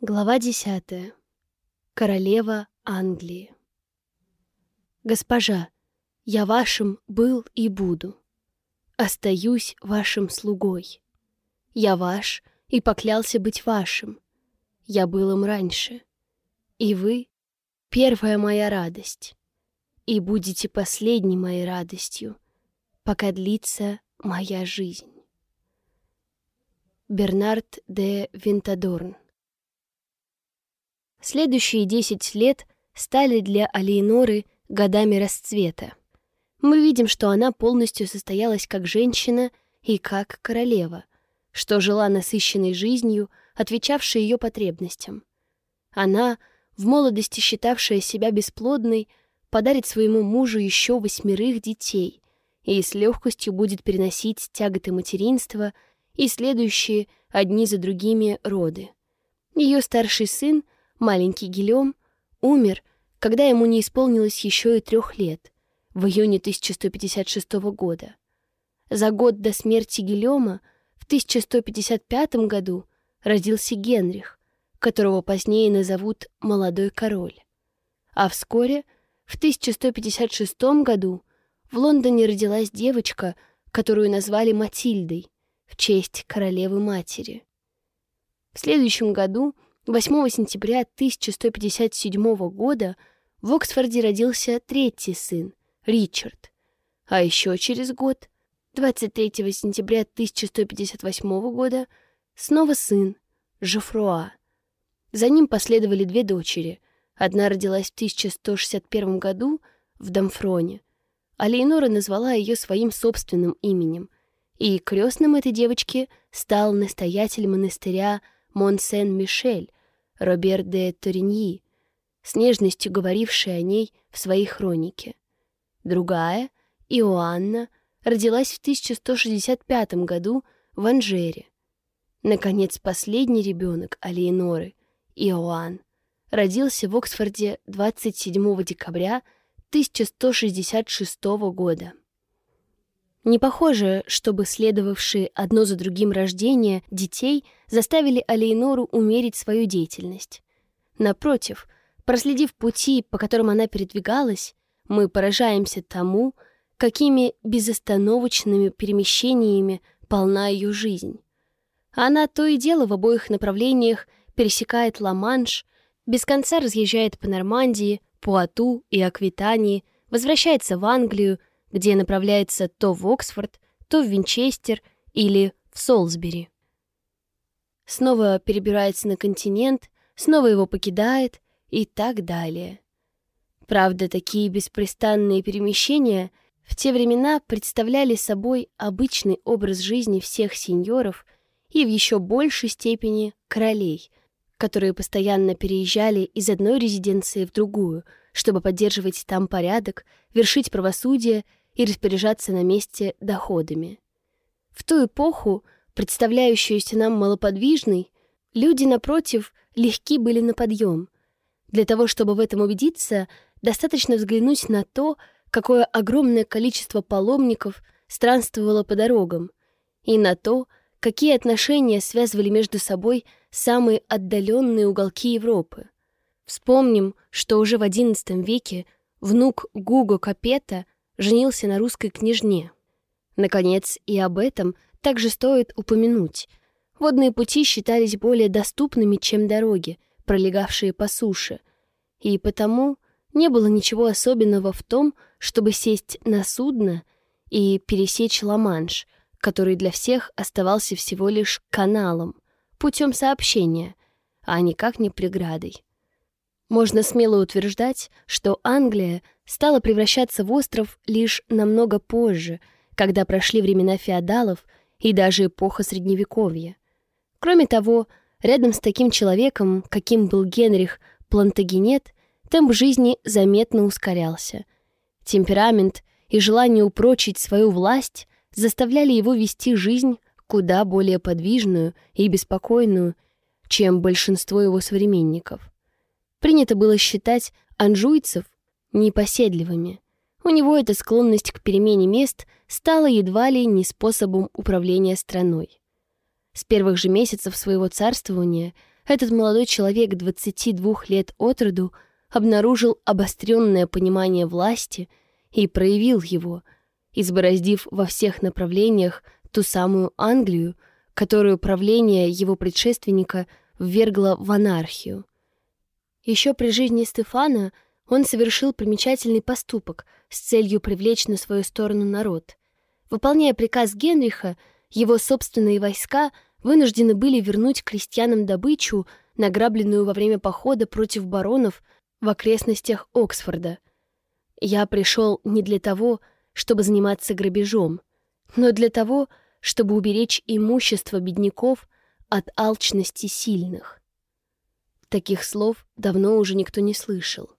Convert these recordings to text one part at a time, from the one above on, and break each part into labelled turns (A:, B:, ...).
A: Глава десятая. Королева Англии. Госпожа, я вашим был и буду. Остаюсь вашим слугой. Я ваш и поклялся быть вашим. Я был им раньше. И вы — первая моя радость. И будете последней моей радостью, пока длится моя жизнь. Бернард де Винтадорн Следующие десять лет стали для Алейноры годами расцвета. Мы видим, что она полностью состоялась как женщина и как королева, что жила насыщенной жизнью, отвечавшей ее потребностям. Она, в молодости считавшая себя бесплодной, подарит своему мужу еще восьмерых детей и с легкостью будет переносить тяготы материнства и следующие одни за другими роды. Ее старший сын — Маленький Гильом умер, когда ему не исполнилось еще и трех лет, в июне 1156 года. За год до смерти Гильома в 1155 году родился Генрих, которого позднее назовут «молодой король». А вскоре, в 1156 году, в Лондоне родилась девочка, которую назвали Матильдой в честь королевы-матери. В следующем году — 8 сентября 1157 года в Оксфорде родился третий сын, Ричард. А еще через год, 23 сентября 1158 года, снова сын, Жофруа. За ним последовали две дочери. Одна родилась в 1161 году в Дамфроне, а Лейнора назвала ее своим собственным именем, и крестным этой девочки стал настоятель монастыря Монсен-Мишель, Робер де Ториньи, с нежностью говоривший о ней в своей хронике. Другая, Иоанна, родилась в 1165 году в Анжере. Наконец, последний ребенок Алиеноры, Иоанн, родился в Оксфорде 27 декабря 1166 года. Не похоже, чтобы следовавшие одно за другим рождения детей заставили Алейнору умерить свою деятельность. Напротив, проследив пути, по которым она передвигалась, мы поражаемся тому, какими безостановочными перемещениями полна ее жизнь. Она то и дело в обоих направлениях пересекает Ла-Манш, без конца разъезжает по Нормандии, Пуату и Аквитании, возвращается в Англию, где направляется то в Оксфорд, то в Винчестер или в Солсбери. Снова перебирается на континент, снова его покидает и так далее. Правда, такие беспрестанные перемещения в те времена представляли собой обычный образ жизни всех сеньоров и в еще большей степени королей, которые постоянно переезжали из одной резиденции в другую, чтобы поддерживать там порядок, вершить правосудие и распоряжаться на месте доходами. В ту эпоху, представляющуюся нам малоподвижной, люди, напротив, легки были на подъем. Для того, чтобы в этом убедиться, достаточно взглянуть на то, какое огромное количество паломников странствовало по дорогам, и на то, какие отношения связывали между собой самые отдаленные уголки Европы. Вспомним, что уже в XI веке внук Гуго Капета — женился на русской княжне. Наконец, и об этом также стоит упомянуть. Водные пути считались более доступными, чем дороги, пролегавшие по суше, и потому не было ничего особенного в том, чтобы сесть на судно и пересечь Ла-Манш, который для всех оставался всего лишь каналом, путем сообщения, а никак не преградой. Можно смело утверждать, что Англия стала превращаться в остров лишь намного позже, когда прошли времена феодалов и даже эпоха Средневековья. Кроме того, рядом с таким человеком, каким был Генрих Плантагенет, темп жизни заметно ускорялся. Темперамент и желание упрочить свою власть заставляли его вести жизнь куда более подвижную и беспокойную, чем большинство его современников. Принято было считать анжуйцев непоседливыми. У него эта склонность к перемене мест стала едва ли не способом управления страной. С первых же месяцев своего царствования этот молодой человек 22 лет от роду обнаружил обостренное понимание власти и проявил его, избороздив во всех направлениях ту самую Англию, которую правление его предшественника ввергло в анархию. Еще при жизни Стефана он совершил примечательный поступок с целью привлечь на свою сторону народ. Выполняя приказ Генриха, его собственные войска вынуждены были вернуть крестьянам добычу, награбленную во время похода против баронов в окрестностях Оксфорда. Я пришел не для того, чтобы заниматься грабежом, но для того, чтобы уберечь имущество бедняков от алчности сильных. Таких слов давно уже никто не слышал.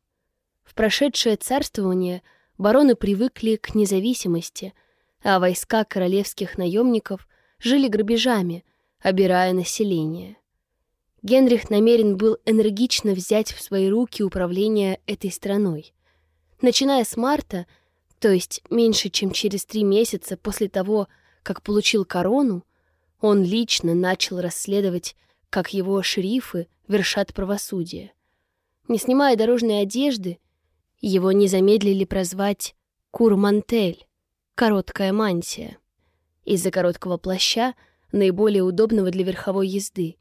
A: В прошедшее царствование бароны привыкли к независимости, а войска королевских наемников жили грабежами, обирая население. Генрих намерен был энергично взять в свои руки управление этой страной. Начиная с марта, то есть меньше чем через три месяца после того, как получил корону, он лично начал расследовать, как его шерифы вершат правосудие. Не снимая дорожной одежды, его не замедлили прозвать «Курмантель» — «короткая мантия» из-за короткого плаща, наиболее удобного для верховой езды.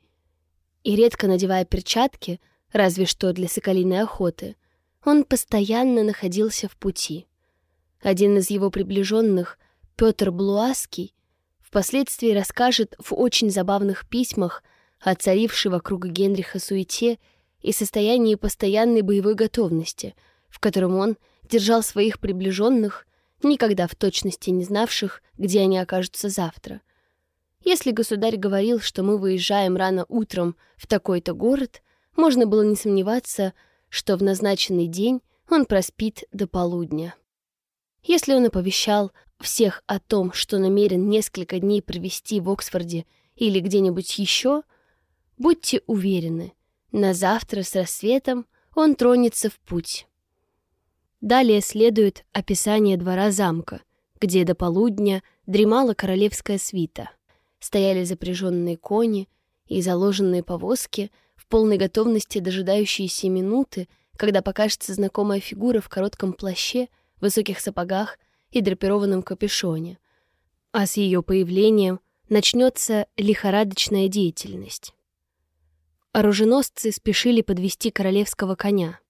A: И редко надевая перчатки, разве что для соколиной охоты, он постоянно находился в пути. Один из его приближенных, Петр Блуаский, впоследствии расскажет в очень забавных письмах о царившей вокруг Генриха суете и состоянии постоянной боевой готовности, в котором он держал своих приближенных, никогда в точности не знавших, где они окажутся завтра. Если государь говорил, что мы выезжаем рано утром в такой-то город, можно было не сомневаться, что в назначенный день он проспит до полудня. Если он оповещал всех о том, что намерен несколько дней провести в Оксфорде или где-нибудь еще, будьте уверены, на завтра с рассветом он тронется в путь. Далее следует описание двора замка, где до полудня дремала королевская свита. Стояли запряженные кони и заложенные повозки в полной готовности дожидающиеся минуты, когда покажется знакомая фигура в коротком плаще, высоких сапогах и драпированном капюшоне. А с ее появлением начнется лихорадочная деятельность. Оруженосцы спешили подвести королевского коня.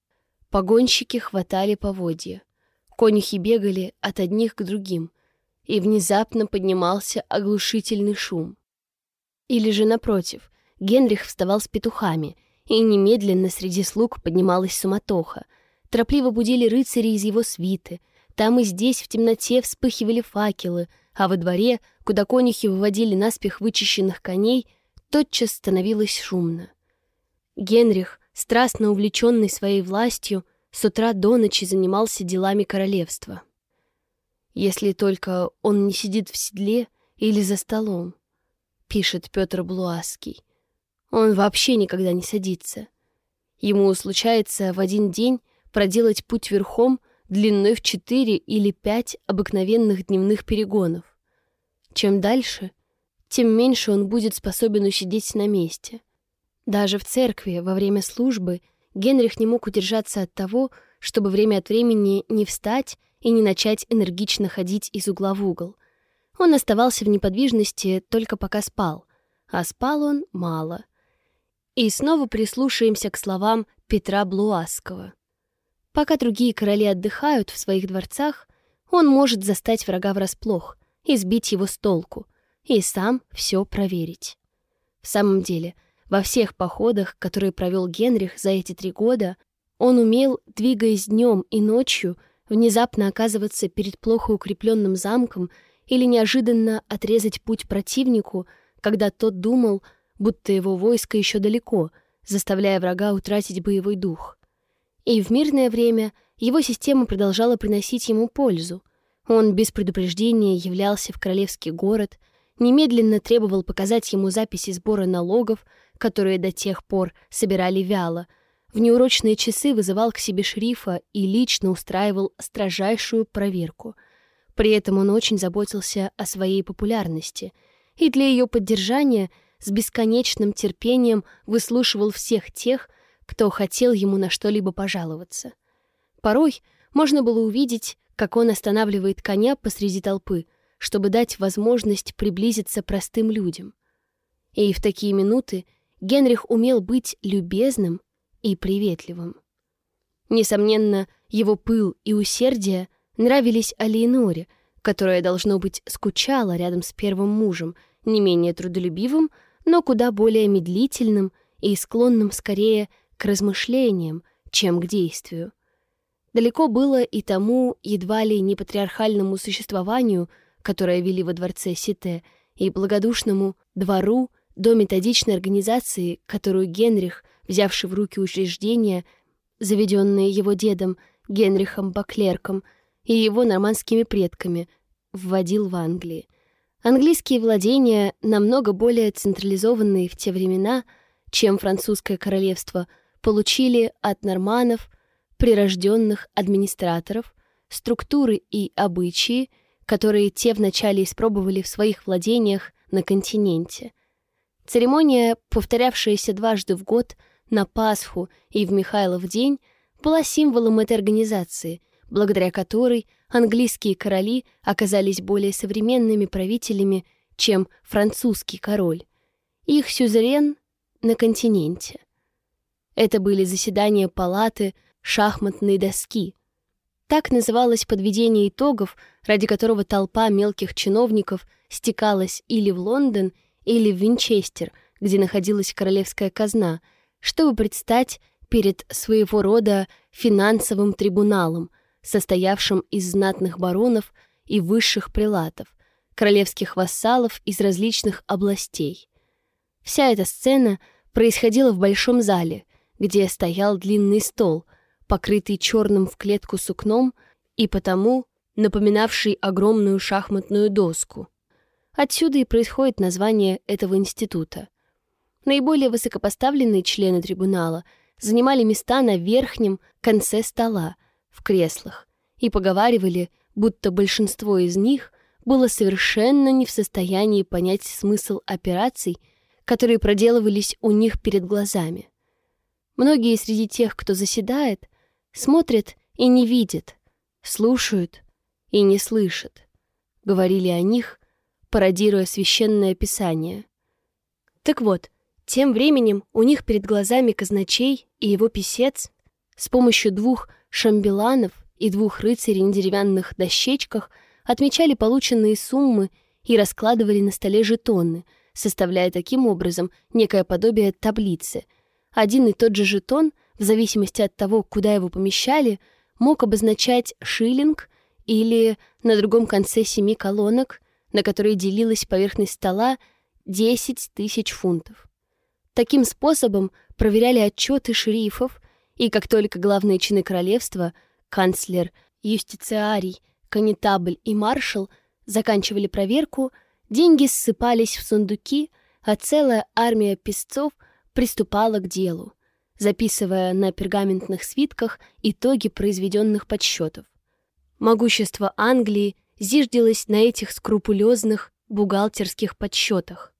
A: Погонщики хватали поводья. Конюхи бегали от одних к другим, и внезапно поднимался оглушительный шум. Или же, напротив, Генрих вставал с петухами, и немедленно среди слуг поднималась суматоха. Торопливо будили рыцари из его свиты, там и здесь в темноте вспыхивали факелы, а во дворе, куда конюхи выводили наспех вычищенных коней, тотчас становилось шумно. Генрих, страстно увлеченный своей властью, с утра до ночи занимался делами королевства. Если только он не сидит в седле или за столом, пишет Петр Блуаский. Он вообще никогда не садится. Ему случается в один день проделать путь верхом длиной в 4 или 5 обыкновенных дневных перегонов. Чем дальше, тем меньше он будет способен усидеть на месте. Даже в церкви во время службы Генрих не мог удержаться от того, чтобы время от времени не встать и не начать энергично ходить из угла в угол. Он оставался в неподвижности только пока спал, а спал он мало. И снова прислушаемся к словам Петра Блуаского. Пока другие короли отдыхают в своих дворцах, он может застать врага врасплох и сбить его с толку, и сам все проверить. В самом деле, во всех походах, которые провел Генрих за эти три года, он умел, двигаясь днем и ночью, внезапно оказываться перед плохо укрепленным замком или неожиданно отрезать путь противнику, когда тот думал, будто его войско еще далеко, заставляя врага утратить боевой дух. И в мирное время его система продолжала приносить ему пользу. Он без предупреждения являлся в королевский город, немедленно требовал показать ему записи сбора налогов, которые до тех пор собирали вяло, в неурочные часы вызывал к себе шерифа и лично устраивал строжайшую проверку. При этом он очень заботился о своей популярности, и для ее поддержания с бесконечным терпением выслушивал всех тех, кто хотел ему на что-либо пожаловаться. Порой можно было увидеть, как он останавливает коня посреди толпы, чтобы дать возможность приблизиться простым людям. И в такие минуты Генрих умел быть любезным и приветливым. Несомненно, его пыл и усердие нравились Алиеноре, которая, должно быть, скучала рядом с первым мужем, не менее трудолюбивым, но куда более медлительным и склонным скорее к размышлениям, чем к действию. Далеко было и тому едва ли не патриархальному существованию, которое вели во дворце Сите, и благодушному двору до методичной организации, которую Генрих, взявший в руки учреждения, заведенные его дедом Генрихом Баклерком и его нормандскими предками, вводил в Англии. Английские владения, намного более централизованные в те времена, чем французское королевство, получили от норманов, прирожденных администраторов, структуры и обычаи, которые те вначале испробовали в своих владениях на континенте. Церемония, повторявшаяся дважды в год на Пасху и в Михайлов день, была символом этой организации, благодаря которой английские короли оказались более современными правителями, чем французский король. Их сюзерен на континенте. Это были заседания палаты шахматной доски. Так называлось подведение итогов, ради которого толпа мелких чиновников стекалась или в Лондон, или в Винчестер, где находилась королевская казна, чтобы предстать перед своего рода финансовым трибуналом, состоявшим из знатных баронов и высших прилатов, королевских вассалов из различных областей. Вся эта сцена происходила в большом зале, где стоял длинный стол, покрытый черным в клетку сукном и потому напоминавший огромную шахматную доску. Отсюда и происходит название этого института. Наиболее высокопоставленные члены трибунала занимали места на верхнем конце стола, в креслах, и поговаривали, будто большинство из них было совершенно не в состоянии понять смысл операций, которые проделывались у них перед глазами. Многие среди тех, кто заседает, смотрят и не видят, слушают и не слышат. Говорили о них пародируя священное писание. Так вот, тем временем у них перед глазами казначей и его писец с помощью двух шамбеланов и двух рыцарей на деревянных дощечках отмечали полученные суммы и раскладывали на столе жетоны, составляя таким образом некое подобие таблицы. Один и тот же жетон, в зависимости от того, куда его помещали, мог обозначать шиллинг или на другом конце семи колонок на которой делилась поверхность стола 10 тысяч фунтов. Таким способом проверяли отчеты шерифов, и как только главные чины королевства, канцлер, юстициарий, конетабль и маршал заканчивали проверку, деньги ссыпались в сундуки, а целая армия песцов приступала к делу, записывая на пергаментных свитках итоги произведенных подсчетов. Могущество Англии — зиждилась на этих скрупулезных бухгалтерских подсчетах,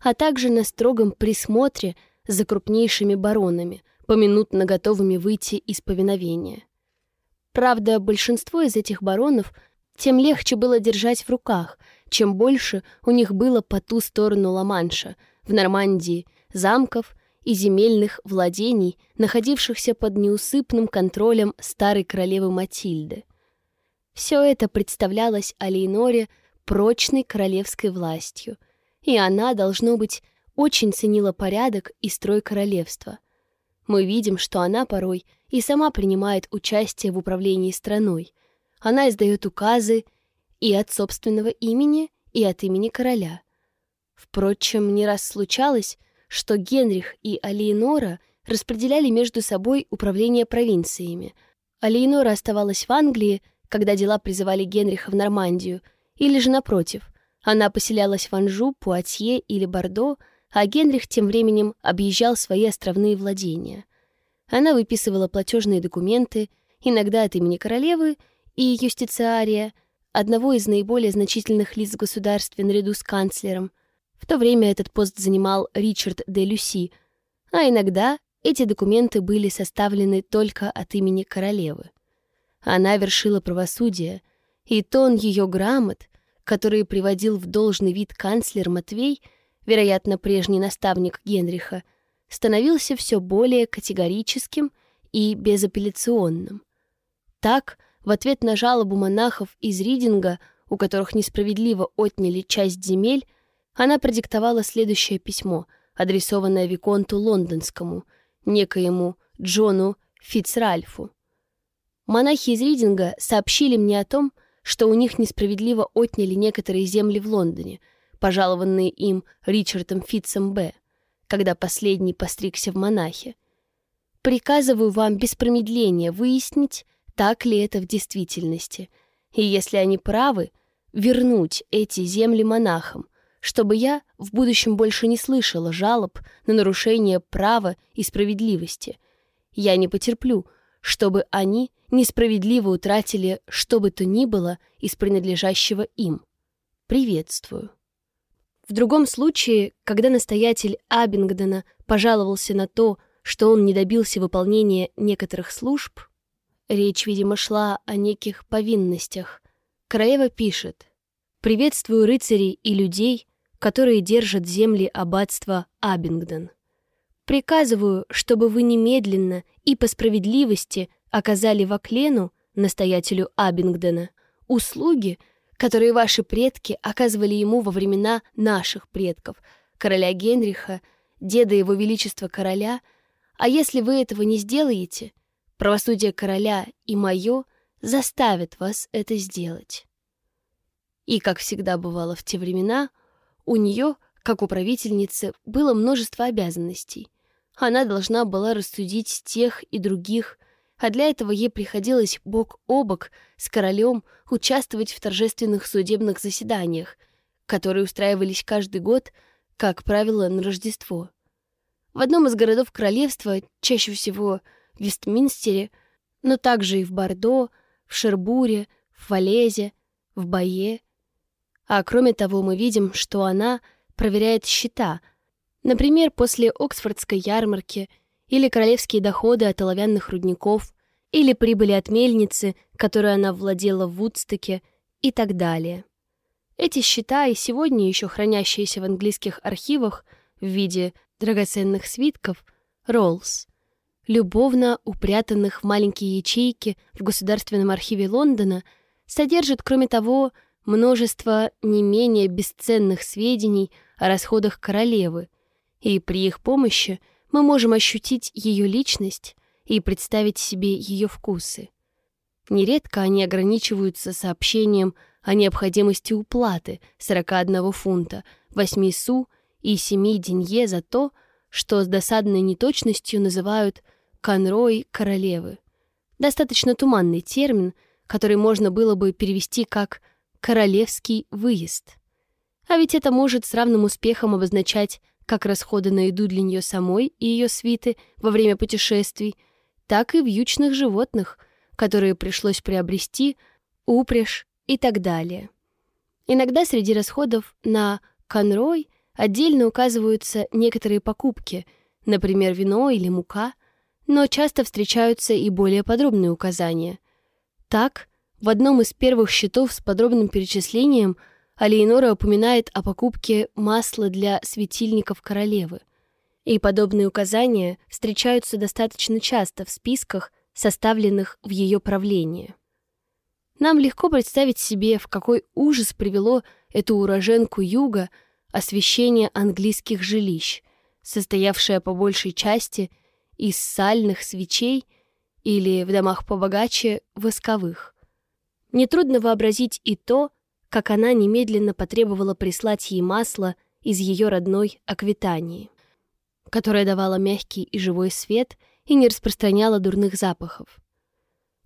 A: а также на строгом присмотре за крупнейшими баронами, поминутно готовыми выйти из повиновения. Правда, большинство из этих баронов тем легче было держать в руках, чем больше у них было по ту сторону Ла-Манша, в Нормандии, замков и земельных владений, находившихся под неусыпным контролем старой королевы Матильды — все это представлялось Алейноре прочной королевской властью, и она, должно быть, очень ценила порядок и строй королевства. Мы видим, что она порой и сама принимает участие в управлении страной. Она издает указы и от собственного имени, и от имени короля. Впрочем, не раз случалось, что Генрих и Алиенора распределяли между собой управление провинциями. Алиенора оставалась в Англии, когда дела призывали Генриха в Нормандию, или же напротив, она поселялась в Анжу, Пуатье или Бордо, а Генрих тем временем объезжал свои островные владения. Она выписывала платежные документы, иногда от имени королевы и юстициария, одного из наиболее значительных лиц в государстве наряду с канцлером, В то время этот пост занимал Ричард де Люси, а иногда эти документы были составлены только от имени королевы. Она вершила правосудие, и тон ее грамот, которые приводил в должный вид канцлер Матвей, вероятно, прежний наставник Генриха, становился все более категорическим и безапелляционным. Так, в ответ на жалобу монахов из Ридинга, у которых несправедливо отняли часть земель, она продиктовала следующее письмо, адресованное Виконту Лондонскому, некоему Джону Фицральфу. Монахи из Ридинга сообщили мне о том, что у них несправедливо отняли некоторые земли в Лондоне, пожалованные им Ричардом Фитцем Б., когда последний постригся в монахе. Приказываю вам без промедления выяснить, так ли это в действительности, и если они правы, вернуть эти земли монахам, чтобы я в будущем больше не слышала жалоб на нарушение права и справедливости. Я не потерплю, чтобы они несправедливо утратили что бы то ни было из принадлежащего им. Приветствую. В другом случае, когда настоятель Абингдона пожаловался на то, что он не добился выполнения некоторых служб, речь, видимо, шла о неких повинностях, королева пишет «Приветствую рыцарей и людей, которые держат земли аббатства Абингдон. Приказываю, чтобы вы немедленно и по справедливости оказали Ваклену, настоятелю Абингдона, услуги, которые ваши предки оказывали ему во времена наших предков, короля Генриха, деда его величества короля, а если вы этого не сделаете, правосудие короля и мое заставят вас это сделать. И, как всегда бывало в те времена, у нее, как у правительницы, было множество обязанностей. Она должна была рассудить тех и других, а для этого ей приходилось бок о бок с королем участвовать в торжественных судебных заседаниях, которые устраивались каждый год, как правило, на Рождество. В одном из городов королевства, чаще всего в Вестминстере, но также и в Бордо, в Шербуре, в Валезе, в Бае, а кроме того, мы видим, что она проверяет счета, например, после Оксфордской ярмарки или королевские доходы от оловянных рудников, или прибыли от мельницы, которую она владела в Вудстоке, и так далее. Эти счета и сегодня еще хранящиеся в английских архивах в виде драгоценных свитков, роллс, любовно упрятанных в маленькие ячейки в Государственном архиве Лондона, содержат, кроме того, множество не менее бесценных сведений о расходах королевы, и при их помощи мы можем ощутить ее личность и представить себе ее вкусы. Нередко они ограничиваются сообщением о необходимости уплаты 41 фунта, 8 су и 7 денье за то, что с досадной неточностью называют «конрой королевы». Достаточно туманный термин, который можно было бы перевести как королевский выезд. А ведь это может с равным успехом обозначать как расходы на еду для нее самой и ее свиты во время путешествий, так и вьючных животных, которые пришлось приобрести, упряжь и так далее. Иногда среди расходов на конрой отдельно указываются некоторые покупки, например, вино или мука, но часто встречаются и более подробные указания. Так, в одном из первых счетов с подробным перечислением Алейнора упоминает о покупке масла для светильников королевы. И подобные указания встречаются достаточно часто в списках, составленных в ее правлении. Нам легко представить себе, в какой ужас привело эту уроженку юга освещение английских жилищ, состоявшее по большей части из сальных свечей или в домах побогаче восковых. Нетрудно вообразить и то, как она немедленно потребовала прислать ей масло из ее родной Аквитании, которое давало мягкий и живой свет и не распространяло дурных запахов.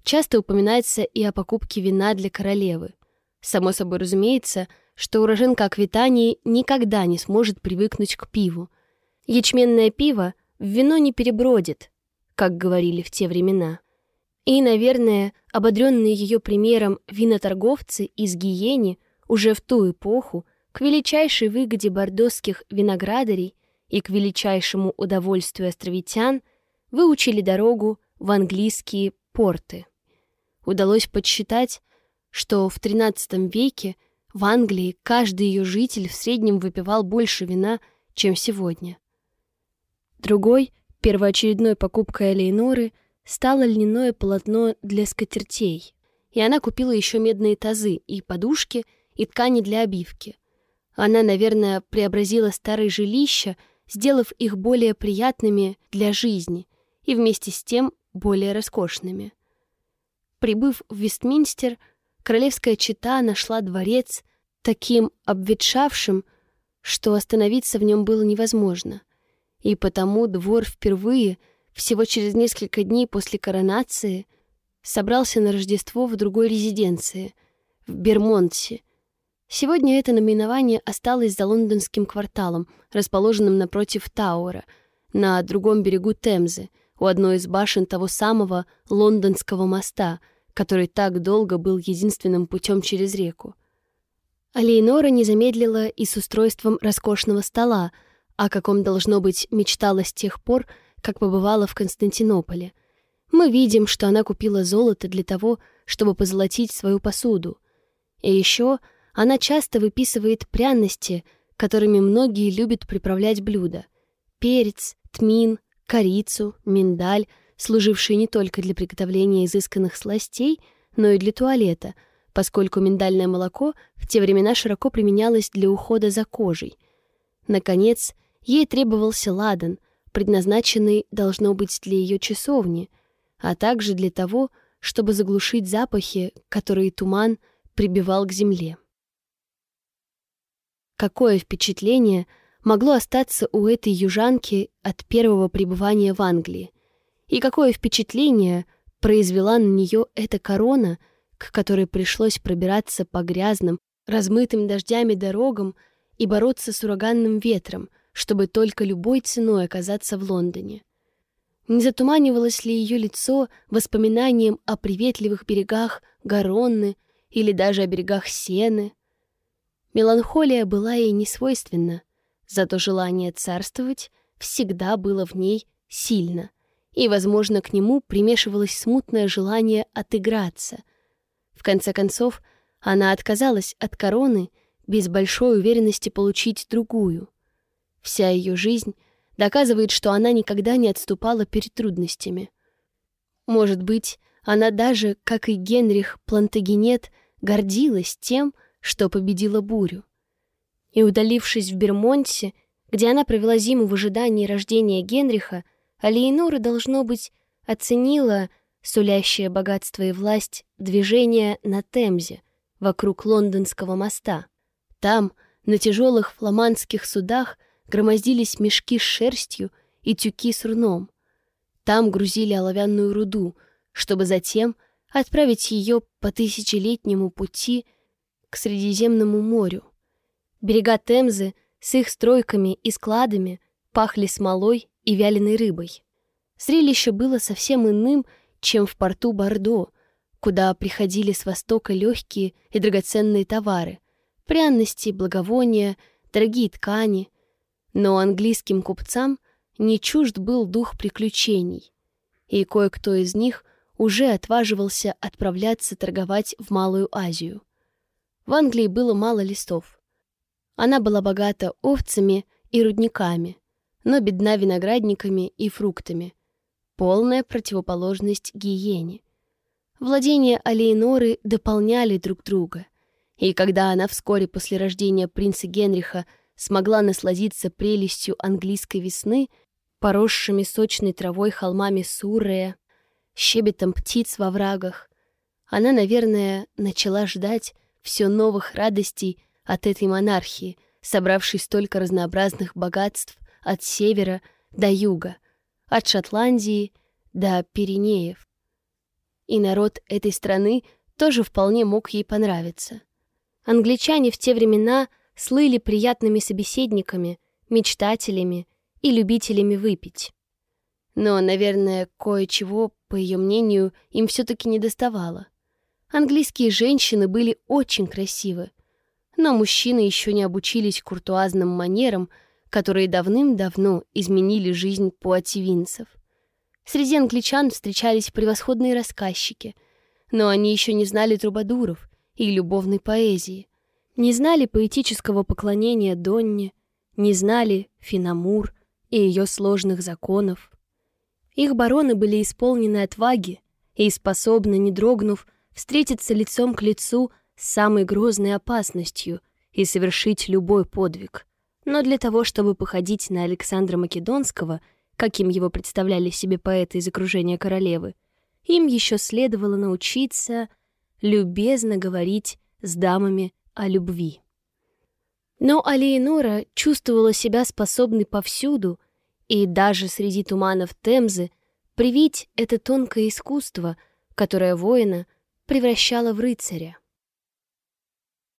A: Часто упоминается и о покупке вина для королевы. Само собой разумеется, что уроженка Аквитании никогда не сможет привыкнуть к пиву. Ячменное пиво в вино не перебродит, как говорили в те времена. И, наверное, ободренные ее примером виноторговцы из Гиени уже в ту эпоху к величайшей выгоде бордосских виноградарей и к величайшему удовольствию островитян выучили дорогу в английские порты. Удалось подсчитать, что в XIII веке в Англии каждый ее житель в среднем выпивал больше вина, чем сегодня. Другой, первоочередной покупкой Алейноры стало льняное полотно для скатертей, и она купила еще медные тазы и подушки, и ткани для обивки. Она, наверное, преобразила старые жилища, сделав их более приятными для жизни и вместе с тем более роскошными. Прибыв в Вестминстер, королевская чета нашла дворец таким обветшавшим, что остановиться в нем было невозможно. И потому двор впервые, всего через несколько дней после коронации, собрался на Рождество в другой резиденции, в Бермонте. Сегодня это наименование осталось за лондонским кварталом, расположенным напротив Тауэра, на другом берегу Темзы, у одной из башен того самого лондонского моста, который так долго был единственным путем через реку. А не замедлила и с устройством роскошного стола, о каком, должно быть, мечтала с тех пор, как побывала в Константинополе. Мы видим, что она купила золото для того, чтобы позолотить свою посуду. И еще она часто выписывает пряности, которыми многие любят приправлять блюда. Перец, тмин, корицу, миндаль, служившие не только для приготовления изысканных сластей, но и для туалета — поскольку миндальное молоко в те времена широко применялось для ухода за кожей. Наконец, ей требовался ладан, предназначенный, должно быть, для ее часовни, а также для того, чтобы заглушить запахи, которые туман прибивал к земле. Какое впечатление могло остаться у этой южанки от первого пребывания в Англии? И какое впечатление произвела на нее эта корона — к которой пришлось пробираться по грязным, размытым дождями дорогам и бороться с ураганным ветром, чтобы только любой ценой оказаться в Лондоне. Не затуманивалось ли ее лицо воспоминанием о приветливых берегах Гаронны или даже о берегах Сены? Меланхолия была ей не свойственна, зато желание царствовать всегда было в ней сильно, и, возможно, к нему примешивалось смутное желание отыграться, в конце концов, она отказалась от короны без большой уверенности получить другую. Вся ее жизнь доказывает, что она никогда не отступала перед трудностями. Может быть, она даже, как и Генрих Плантагенет, гордилась тем, что победила бурю. И, удалившись в Бермонте, где она провела зиму в ожидании рождения Генриха, Алиенора, должно быть, оценила сулящее богатство и власть движение на Темзе, вокруг лондонского моста. Там, на тяжелых фламандских судах, громоздились мешки с шерстью и тюки с руном. Там грузили оловянную руду, чтобы затем отправить ее по тысячелетнему пути к Средиземному морю. Берега Темзы с их стройками и складами пахли смолой и вяленой рыбой. Зрелище было совсем иным, чем в порту Бордо, куда приходили с востока легкие и драгоценные товары, пряности, благовония, дорогие ткани. Но английским купцам не чужд был дух приключений, и кое-кто из них уже отваживался отправляться торговать в Малую Азию. В Англии было мало листов. Она была богата овцами и рудниками, но бедна виноградниками и фруктами — полная противоположность гиене. Владения Алейноры дополняли друг друга, и когда она вскоре после рождения принца Генриха смогла насладиться прелестью английской весны, поросшими сочной травой холмами Суррея, щебетом птиц во врагах, она, наверное, начала ждать все новых радостей от этой монархии, собравшей столько разнообразных богатств от севера до юга — от Шотландии до Пиренеев. И народ этой страны тоже вполне мог ей понравиться. Англичане в те времена слыли приятными собеседниками, мечтателями и любителями выпить. Но, наверное, кое-чего, по ее мнению, им все-таки не доставало. Английские женщины были очень красивы, Но мужчины еще не обучились куртуазным манерам, которые давным-давно изменили жизнь пуативинцев. Среди англичан встречались превосходные рассказчики, но они еще не знали трубадуров и любовной поэзии, не знали поэтического поклонения Донне, не знали Финамур и ее сложных законов. Их бароны были исполнены отваги и способны, не дрогнув, встретиться лицом к лицу с самой грозной опасностью и совершить любой подвиг. Но для того, чтобы походить на Александра Македонского, каким его представляли себе поэты из окружения королевы, им еще следовало научиться любезно говорить с дамами о любви. Но Алиенора чувствовала себя способной повсюду и даже среди туманов Темзы привить это тонкое искусство, которое воина превращало в рыцаря.